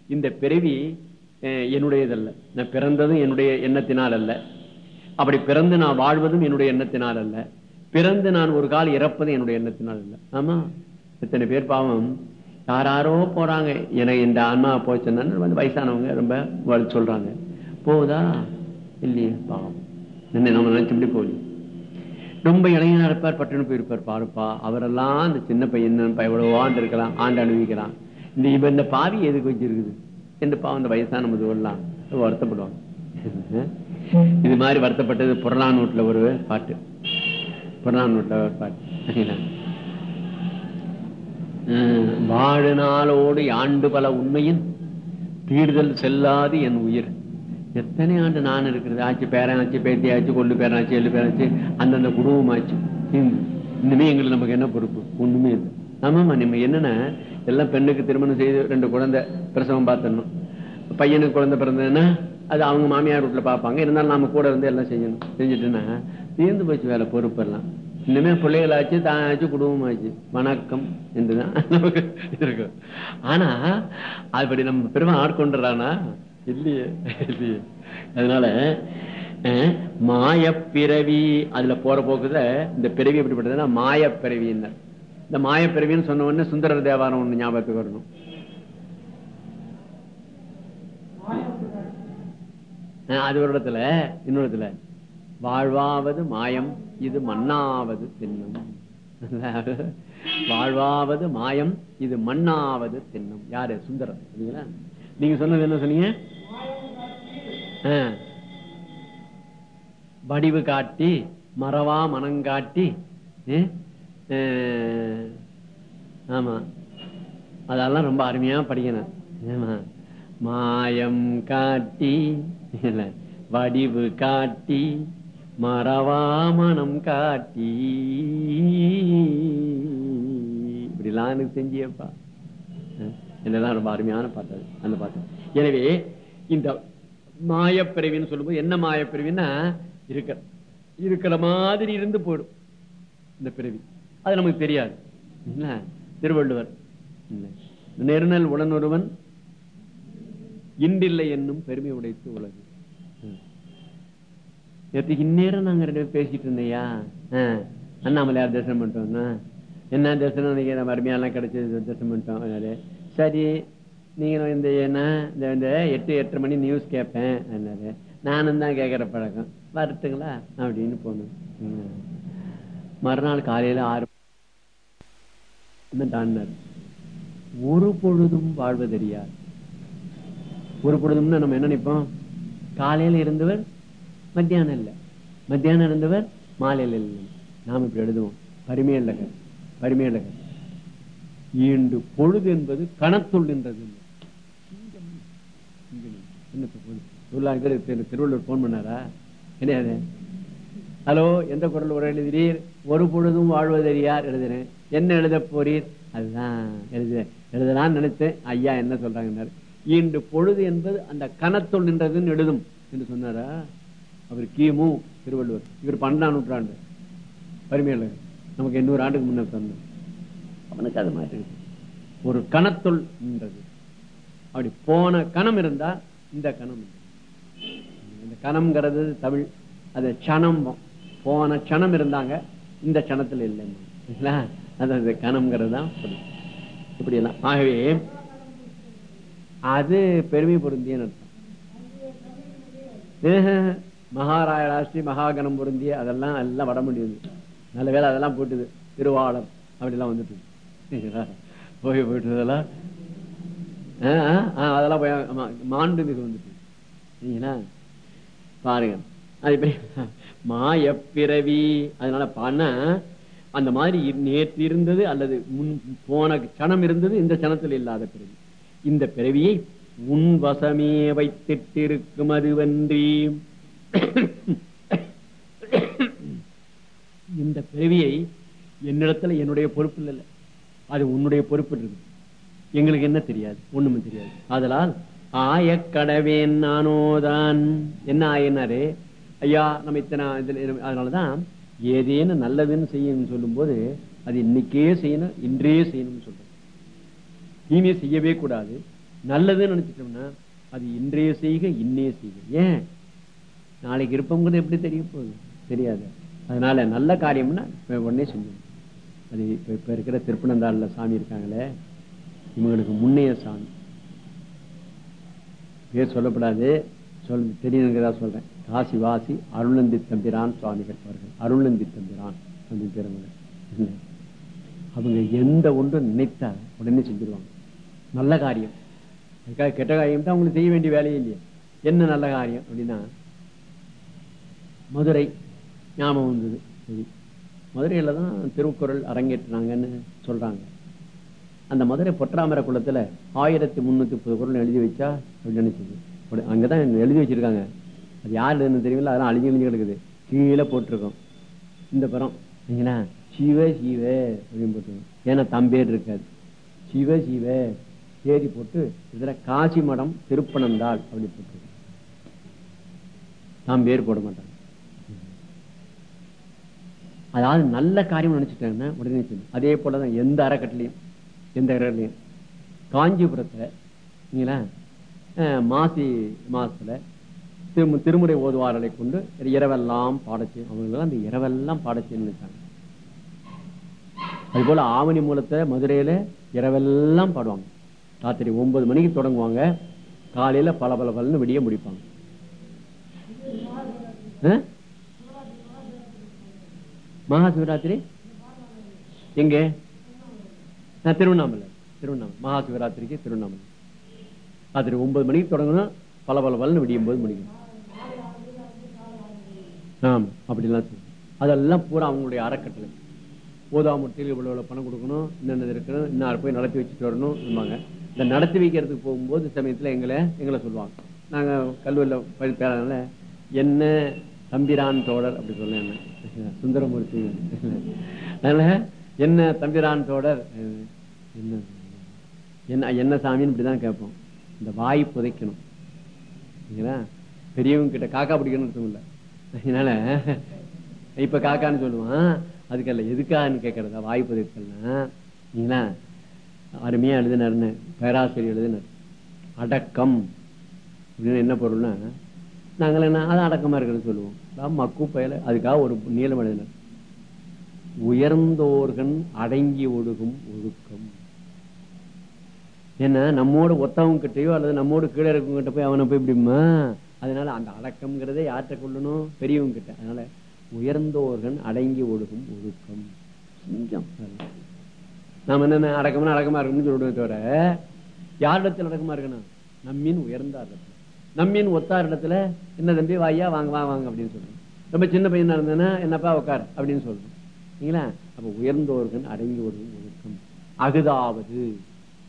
இந்த பிறவி அஹ், என்னுடையதல்ல. நான் பிறந்ததும் என்னுடைய எண்ணத்தினால் அல்ல அப்படி பிறந்து நான் வாழ்வதும் என்னுடைய எண்ணத்தினால் அல்ல பிறந்து நான் ஒரு கால் இறப்பதும் என்னுடைய எண்ணத்தினால் அல்ல ஆமா? இத்தனை பேர் பாவம். யாராரோ போறாங்க. எனக்கு இந்த ஆன்மா போச்சுன்னா வந்து வயசானவங்க ரொம்ப சொல்றாங்க. போகுதா இல்லையே? பாவம். என்ன நம்ம நினைச்சபடி போகலையே ரொம்ப இளைஞனா இருப்பார் பட்டுன்னு போயிருப்பார் பாருப்பா. அவரெல்லாம் அந்த சின்ன பையன் எவ்வளவு ஆண்டு இருக்கலாம் ஆண்டு அனுபவிக்கலாம். இந்த இப்ப இந்த பாவி எதுக்கு வச்சிருக்குது? என்று பாவம் இந்த வயசான முதுவெல்லாம் வருத்தப்படுவாங்க. இது மாதிரி வருத்தப்பட்டது புறநானூட்டுல ஒரு பாட்டு. புறநானூட்டுல ஒரு பாட்டு. வாழு நாளோடு ஆண்டு பல உண்மையின் தீடுதல் செல்லாது என் உயிர். எத்தனை ஆண்டு நான் இருக்கிறது? ஆச்சு பேரனாச்சு பேத்தி ஆச்சு கொள்ளு பேரனாச்சு எள்ளு பேராச்சு அந்தந்த குடும்பம் ஆச்சு இன்னுமே எங்களுக்கு நமக்கு என்ன பொறுப்பு? ஒண்ணுமே இல்லை. ஆமாமா நம்ம என்னன்னா எல்லாம் பெண்ணுக்கு திருமணம் செய்து ரெண்டு குழந்தை பிரசவம் பார்த்தணும் பையனுக்கு குழந்தை பிறந்ததுன்னா அது அவங்க மாமியார் வீட்டுல பார்ப்பாங்க. இருந்தாலும் நாம கூட இருந்து எல்லாம் செய்யணும். செஞ்சுட்டுன்னா தீர்ந்து போச்சு வேலை பொறுப்பெல்லாம். இன்னுமே பிள்ளைகளாச்சு தானாச்சு குடும்பமாச்சு. வணக்கம் என்றுதான் நமக்கு இருக்கும். ஆனா அப்படி நம்ம பெருமை ஆட்கொண்டுறானா? இல்லையே இல்லையே. அதனால அஹ், மாயப்பிறவி அதுல போற போக்குல இந்த பிறவி எப்படிப்பட்டதுன்னா மாயப்பிறவின்னர் இந்த மாயப்பிறவின்னு சொன்ன உடனே சுந்தரர் தேவாரம் ஒண்ணு ஞாபகத்துக்கு வரணும். அஹ், அது ஒரு இடத்துல இன்னொரு இடத்துல. வாழ்வாவது மாயம் இது மண்ணாவது தின்னம். வாழ்வாவது மாயம் இது மண்ணாவது தின்னம். யாரு? சுந்தரம் சரிங்களா? நீங்க சொன்னது என்ன சொன்னீங்க? வடிவு காட்டி மறவா மனங்காட்டி ஆமா. அதெல்லாம் ரொம்ப அருமையா படிக்கணும். ஏமா மாயம் காட்டி வடிவு காட்டி மறவாமனம் காட்டி. இப்படிலாம் எனக்கு செஞ்சியப்பா. என்னதான் ரொம்ப அருமையான பாட்டு அந்த பாட்டு. எனவே இந்த மாயப்பிறவின்னு சொல்லும்போது என்ன மாயப்பிறவின்னா இருக்கிற இருக்கிற மாதிரி இருந்து போயிடும் இந்த பிறவி அது நமக்கு தெரியாது. திருவள்ளுவர். நெருநல் உடனொருவன் இன்றில்லை என்னும் பெருமை உடைத்து உலகு. இந்நேரம் நாங்க ரெண்டு பேரும் பேசிட்டு இருந்தையா? அண்ணாமலையார் தரிசனம் பண்ணிட்டோம்னா என்ன? தரிசனம்? அருமையெல்லாம் கிடைச்சது தரிசனம் பண்ணிட்டோம். சரி நீங்க இந்த என்ன இந்த இந்த எட்டு எட்டரை மணி நியூஸ் கேட்பேன் அதனால நானும் தான் கேட்கிற பழக்கம். வரட்டுங்களா? அப்படின்னு போனோம். மறுநாள் காலையில ஆறு டான்னார். ஒரு பொழுதும் வாழ்வதறியார் ஒரு பொழுதும்னா நம்ம என்ன நினைப்போம்? காலையில இருந்தவர் மத்தியானம் இல்ல. மத்தியானம் இருந்தவர் மாலையில இல்லை. நாம இப்படி எழுதுவோம். பரிமையல்லகர் பரிமையல்லகர் இன்று பொழுது என்பது கணத்துள் என்ன பேர் திருவள்ளுவர் போன் பண்ணாரா? கிடையாது. ஹலோ எந்த குரல் உரை எழுதுறீர் ஒரு பொழுதும் வாழ்வதறியார் எழுதுறேன். என்ன எழுத போறீர்? அதுதான் எழுத எழுதலாம்னு நினைச்சேன் ஐயா என்ன சொல்றாங்கன்னாரு? இன்று பொழுது என்பது அந்த கணத்துள் நின்றதுன்னு எழுதும் என்று சொன்னாரா? அவர் கிமு திருவள்ளுவர். இவர் பன்னெண்டாம் நூற்றாண்டு. வறுமையில் நமக்கு எண்ணூறு ஆண்டுக்கு முன்னே சொன்னோம் அவனுக்கு அது மாதிரி ஒரு கணத்துள் நின்றது. அப்படி போன கணம் இருந்தா இந்த கணம். இந்த கணம்ங்கிறது தமிழ். அது சனம் போன சனம் இருந்தாங்க. இந்த சனத்துல இல்லை. அது கணம்ங்கிறது தான் இப்படி எல்லாம் ஆகவே அது பெருமை பொருந்திய அர்த்தம் மகாராயணாஸ்ரீ மகாகணம் பொருந்திய அதெல்லாம் எல்லாம் வட முடியுது. நல்ல வேலை அதெல்லாம் போட்டுது. திருவாளர். அப்படிலாம் வந்துட்டு போய் போயிட்டு இதெல்லாம் அதெல்லாம் போய் மாண்டு மிகு வந்துட்டு. சரிங்களா? பாருங்க. அது எப்படி மாயப்பிறவி அதனால பண்ண அந்த மாதிரி நேற்று இருந்தது அல்லது முன் போன சனம் இருந்தது இந்த சனத்தில் இல்லாத பிறவி. இந்த பிறவியை உன் வசமே வைத்திட்டிருக்கும் அதுவன்றி. இந்த பிறவியை என்னிடத்துல என்னுடைய பொறுப்பு இல்லை. அது உன்னுடைய பொறுப்பு இருக்கு எங்களுக்கு என்ன தெரியாது? ஒண்ணுமே தெரியாது. அதனால் ஆய கடவேன் நானோதான். என்ன ஆயினாரு? ஐயா நம்ம இத்தனை இதுல அதனாலதான் ஏதேனும் நல்லதுன்னு செய்யணும்னு சொல்லும்போது அது இன்னைக்கே செய்யணும் இன்றே செய்யணும்னு சொல்றோம். தீமையை செய்யவே கூடாது. நல்லதுன்னு நினைச்சிட்டோம்னா அது இன்றைய செய்க இன்னே செய்க. ஏன்? நாளைக்கு இருப்போங்கிறது எப்படி தெரிய போகுது? தெரியாது. அதனால நல்ல காரியம்னா உடனே செஞ்சோம் அது இப்ப இப்ப இருக்கிற திருப்பனந்தாள்ல சாமி இருக்காங்களே இவங்களுக்கு முன்னைய சாமி. பேர் சொல்லப்படாது. சொல் தெரியுங்கிறதா சொல்றேன். காசி வாசி அருளந்தி தம்பிரான் சுவாமிகள் அவர்கள் அருளந்தி தம்பிரான் அப்படின்னு பேர் அவங்க. எந்த ஒன்றும் நினைத்தா உடனே செஞ்சிருவாங்க. நல்ல காரியம். அதுக்காக கெட்ட காரியம் தான் அவங்களுக்கு செய்ய வேண்டிய வேலையே இல்லையா. என்ன நல்ல காரியம் அப்படின்னா மதுரை ஞாபகம் வந்தது. சரி. மதுரையில் தான் திருக்குறள் அரங்கேற்றினாங்கன்னு சொல்றாங்க. அந்த மதுரை பொற்றாமர குளத்துல ஆயிரத்தி முன்னூத்தி முப்பது குரல் எழுதி வச்சா அப்படின்னு நினைச்சது. அங்கதான் எழுதி வச்சிருக்காங்க. அது யார் எழுதுன்னு தெரியல அதெல்லாம் அழிஞ்சு அழிஞ்சு கிடக்குது. கீழே போட்டிருக்கோம். இந்த படம் சரிங்களா சிவ சிவ அப்படின்னு போட்டுருக்கோம். ஏன்னா தம்பேர் இருக்காது சிவ சிவ தேதி போட்டு இதுல காசி மடம் திருப்பனந்தாள் அப்படி போட்டு தாம்பேர் போட மாட்டாங்க. அதாவது நல்ல காரியம் நினைச்சிட்டாங்கன்னா உடனே அதே போலதான் எந்த அறக்கட்டளையும். எந்த அறக்கட்டளையும் காஞ்சிபுரத்துல மாசி மாசத்துல திரு திருமுறை ஓதுவாரலை கொண்டு இரவெல்லாம் பாடச்சு அவங்களுக்கு அந்த இரவெல்லாம் பாடச்சுன்னு நினைச்சாங்க. அது போல ஆவணி மூலத்தை மதுரையில இரவெல்லாம் பாடுவாங்க. ராத்திரி ஒன்பது மணிக்கு தொடங்குவாங்க. காலையில பல பல பலன்னு விடிய முடிப்பாங்க. மகாசிவராத்திரி? மகா சிவராத்திரி எங்க? நான் திருவண்ணாமலை திருவண்ணாமலை. மகா சிவராத்திரிக்கு திருவண்ணாமலை. ராத்திரி ஒன்பது மணிக்கு தொடங்கணும் பல பல பலன்னு விடியும் போது முடிக்கும் ஆமா அப்படிலாம் செய்யும். அதெல்லாம் பூரா அவங்களுடைய அறக்கட்டளை. போதாமூர்த்தியில் இவ்வளவு இவ்வளோ பணம் கொடுக்கணும் இன்னது இருக்கணும் இன்னும் போய் நடத்தி வச்சுட்டு வரணும் சொல்லுவாங்க. இந்த நடத்தி வைக்கிறதுக்கு போகும்போது சமயத்துல எங்களை எங்களை சொல்லுவாங்க. நாங்க கல்லூரியில படித்தனால என்ன தம்பிரான் தோழர் அப்படி சொல்ல என்ன சுந்தரமூர்த்தி. அதனால என்ன தம்பிரான் தோடர் என்ன என்ன என்ன சாமின்னு இப்படிதான் கேட்போம். இந்த வாய் புதைக்கணும். சரிங்களா? பெரியவங்க கிட்ட காக்கா பிடிக்கணும்னு அர்த்தம் அதனால இப்ப காக்கான்னு சொல்லுவான். அதுக்கல்ல எதுக்கான்னு கேட்கறதா? வாய் புதைக்கல்னா நீங்களா அருமையா எழுதினாருன்னு பேராசிரியர் எழுதினார். அடக்கம். அப்படின்னு என்ன பொருள்னா நாங்கள் என்ன அது அடக்கமா இருக்கிறது சொல்லுவோம். மக்கு பயல அதுக்காக ஒரு நீளம் எழுதினார். உயர்ந்தோர்கள் அடங்கி ஒழுகும் ஒழுக்கம். ஏன்னா நம்மோட ஒத்தவங்க கிட்டயோ அல்லது நம்மோடு கீழே இருக்கவங்க கிட்ட போய் அவனை போய் இப்படிமா அதனால அந்த அடக்கம்ங்கிறதே யார்கிட்ட கொள்ளணும்? பெரியவங்க கிட்ட அதனால உயர்ந்தோர்கள் அடங்கி ஒழுகும் ஒழுக்கம். சிங்கம். நாம என்ன அடக்கம்னா அடக்கமா இருக்கணும்னு சொல்லிடுவோம் தவிர யாரிடத்தில் அடக்கமா இருக்கணும்? நம்மின் உயர்ந்தார் இடத்துல. நம்மின் ஒத்தார் இடத்துல என்ன தம்பி வாயா வாங்க வாங்க வாங்க அப்படின்னு சொல்றேன் ரொம்ப சின்ன பையனா இருந்ததுன்னா என்னப்பா உட்கார் அப்படின்னு சொல்றேன் சரிங்களா அப்ப உயர்ந்தோர்கள் அடங்கி ஒழுகும் ஒழுக்கம். அகுதாவது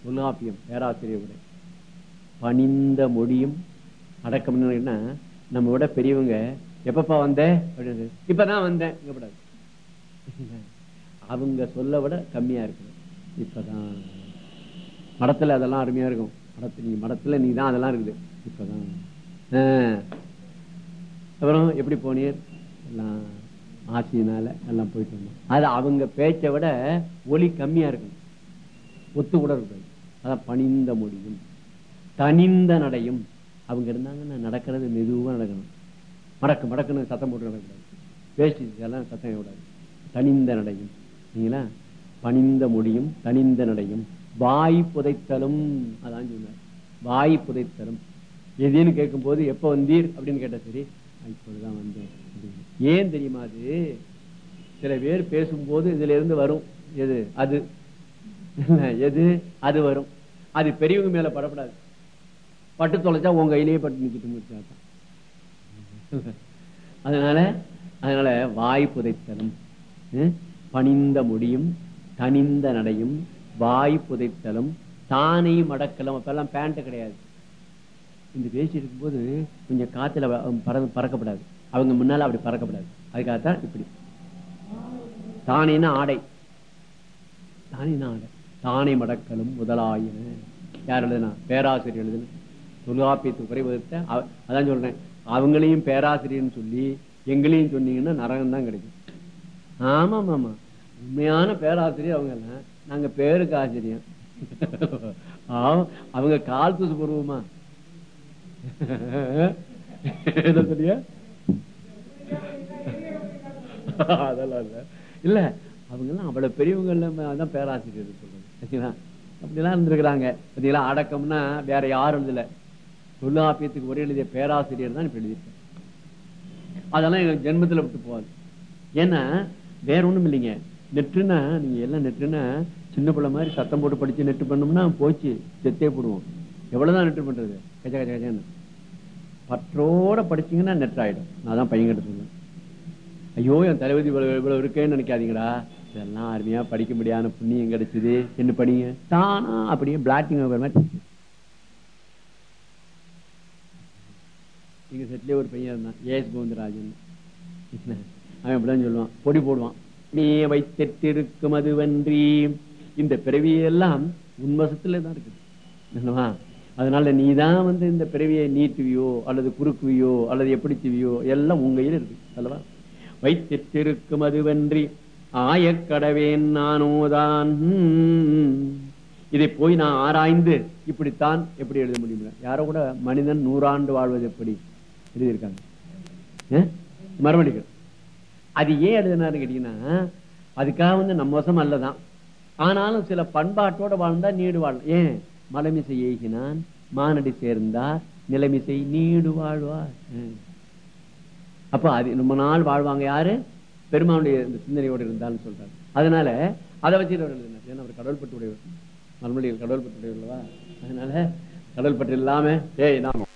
தொல்காப்பியம் பேராசிரியர் உரை. பணிந்த மொழியும் அடக்கம்னா நம்ம விட பெரியவங்க எப்பப்பா வந்த? அப்படின்னு இப்பதான் வந்தேன். கூடாது அவங்க சொல்ல விட கம்மியா இருக்கு. இப்பதான். மடத்துல அதெல்லாம் அருமையா இருக்கும். மடத்துல நீ மடத்துல நீ தான் அதெல்லாம் இருக்குது. இப்பதான். ஆஹ். அப்புறம் எப்படி போனீர்? எல்லாம் ஆசையினால எல்லாம் போயிட்டு வந்தோம். அது அவங்க பேச்சை விட ஒலி கம்மியா இருக்கும் ஒத்து கூட இருக்காது அதான் பணிந்த மொழியும் தனிந்த நடையும். அவங்க இருந்தாங்கன்னா நடக்கிறது மெதுவா நடக்கணும். மடக்கு மடக்குன்னு சத்தம் போட்டு நடக்கக்கூடாது. வேஷ்டி எல்லாம் சத்தம் கூடாது தனிந்த நடையும். சரிங்களா பணிந்த மொழியும் தனிந்த நடையும். வாய் புதைத்தலும் அதான் சொன்னார். வாய் புதைத்தலும். எதுன்னு கேட்கும் போது வந்தீர் அப்படின்னு கேட்டால் சரி இப்பொழுதுதான் வந்தேன். ஏன் தெரியுமா அது? சில பேர் பேசும்போது இதுல இருந்து வரும். எது? அது. எது? அது வரும். அது பெரியவங்க மேல படப்படாது. பட்டு தொலைச்சா உங்க கையிலேயே பட்டு நிக்கிட்டு அதனால அதனால வாய் புதைத்தலும் பணிந்த முடியும் தனிந்த நடையும் வாய் புதைத்தலும் தானே மடக்கலும். அப்பெல்லாம் பேண்ட் கிடையாது. இந்த பேசி இருக்கும்போது கொஞ்சம் காத்துல பறக்கப்படாது. அவங்க முன்னால அப்படி பறக்கப்படாது அதுக்காகத்தான் இப்படி. தானின ஆடை. தானின ஆடை. தானே மடக்கலும் முதலாயின. யார் எழுதுனா? பேராசிரியர் எழுதுன. தொல்காப்பியத்து குறைவதற்க அதான் சொல்றேன். அவங்களையும் பேராசிரியர்னு சொல்லி எங்களையும் சொன்னீங்கன்னா நரகம் தான் கிடைக்கும். ஆமா ஆமா உண்மையான பேராசிரியர் அவங்க எல்லாம் நாங்க பேருக்கு ஆசிரியர் ஆமா, அவங்க கால் தூசு போடுவோமா? என்ன சொல்லியா? அதெல்லாம் இல்ல. இல்லை அவங்க எல்லாம் அவ்வளவு பெரியவங்க பேராசிரியர் சொல்லுங்க சரிங்களா? அப்படிலாம் இருந்திருக்கிறாங்க. பார்த்தீங்களா? அடக்கம்னா வேற யாரும் எழுதல. தொல்லாப்பியத்துக்கு ஒரே எழுதிய பேராசிரியர் தான் இப்போ எழுதியிருக்கேன் அதெல்லாம் எங்களுக்கு ஜென்மத்துல விட்டு போகாது. ஏன்னா வேற ஒன்றும் இல்லைங்க. நெட்டுனா நீங்க எல்லாம் நெட்டுனா சின்ன பிள்ளை மாதிரி சத்தம் போட்டு படிச்சு நெட்டு பண்ணோம்னா போச்சு செத்தே போடுவோம். எவ்வளவுதான் நெட்டு பண்றது? கஜ கஜ கஜன்னு. பற்றோட படிச்சீங்கன்னா நெட் ஆயிடும் நான் தான் பையன் கிட்ட சொன்னேன். ஐயோ என் தளபதி இவ்வளவு இவ்வளவு இருக்கேன்னு நினைக்காதீங்களா இதெல்லாம் அருமையா படிக்க முடியாத புண்ணியம் கிடைச்சது. என்ன பண்ணீங்க தானா அப்படியே பிளாட்டிங் மாதிரி. எங்க செட்லயே ஒரு பையன் இருந்தான். A S Govindarajan. அவன் இப்படிதான் சொல்லுவான். பொடி போடுவான். நீ வைத்திருக்கும் அதுவன்றி. இந்த பிறவியெல்லாம் உன்வசத்துல தான் இருக்குது. என்னவா அதனால நீ தான் வந்து இந்த பிறவியை நீட்டுவியோ அல்லது குறுக்குவியோ அல்லது எப்படி செய்வியோ எல்லாம் உங்க கையில இருக்கு. அல்லவா வைத்திருக்கும் அதுவன்றி ஆயக்கடவேன் நானோதான். இதை போய் நான் ஆராய்ந்து இப்படித்தான் எப்படி எழுத முடியும் யாரோ கூட மனிதன் நூறாண்டு வாழ்வது எப்படி? எழுதியிருக்காங்க. மறுபடிகள் அது ஏன் எழுதினாரு கேட்டீங்கன்னா அதுக்காக வந்து நம்ம வசம் அல்லதான். ஆனாலும் சில பண்பாட்டோட வாழ்ந்தா நீடு வாழலாம் ஏன்? மலமிசை ஏகினான் மானடி சேர்ந்தார் நிலைமிசை நீடு வாழ்வார். அப்ப அது ரொம்ப நாள் வாழ்வாங்க யாரு? பெருமானுடைய இந்த சிந்தனையோடு இருந்தாலும் சொல்றாரு. அதனால அதை வச்சுட்டு அவர் எழுதினார் ஏன்னா அவர் கடவுள் பட்டு மறுமொழிகள் கடவுள் அதனால கடவுள் பட்டு இல்லாம ஏய் நாம